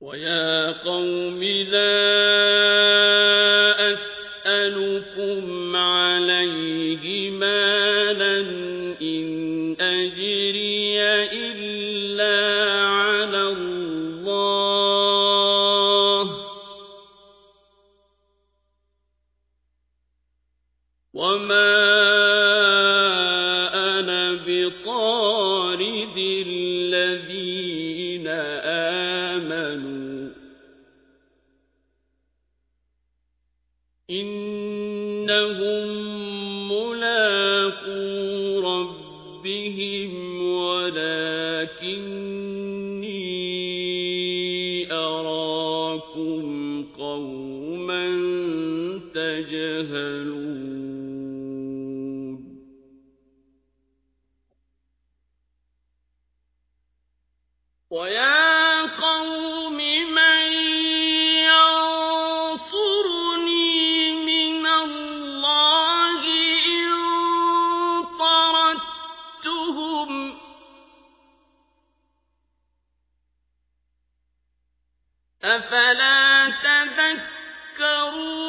ويا قوم لا أسألكم عليه مالا إن أجري إلا إِنَّهُم مُّلَاقُو رَبِّهِمْ وَلَٰكِنِّي أَرَاكُمْ قَوْمًا تَجْهَلُونَ وَيَا أَكْثَرُهُمْ أَفَلَا تَذَكَّرُونَ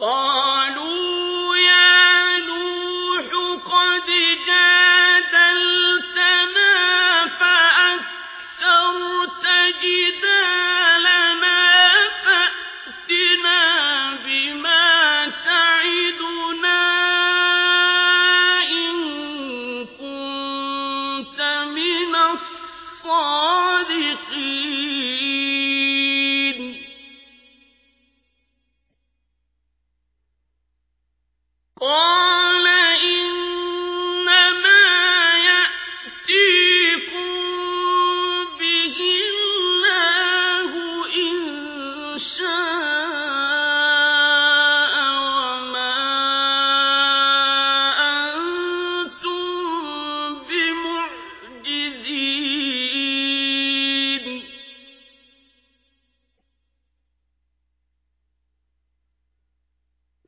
قالوا يا نوح قد جادلتنا فأكثرت فأتنا بما تعدنا إن كنت من الصادقين.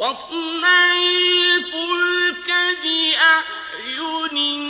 وَيَصْنَعِ الْفُلْكَ بِأَعْيُنِنَا.